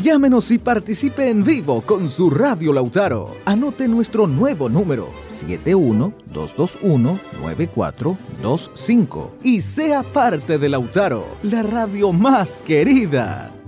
Llámenos y participe en vivo con su Radio Lautaro. Anote nuestro nuevo número 712219425 y sea parte de Lautaro, la radio más querida.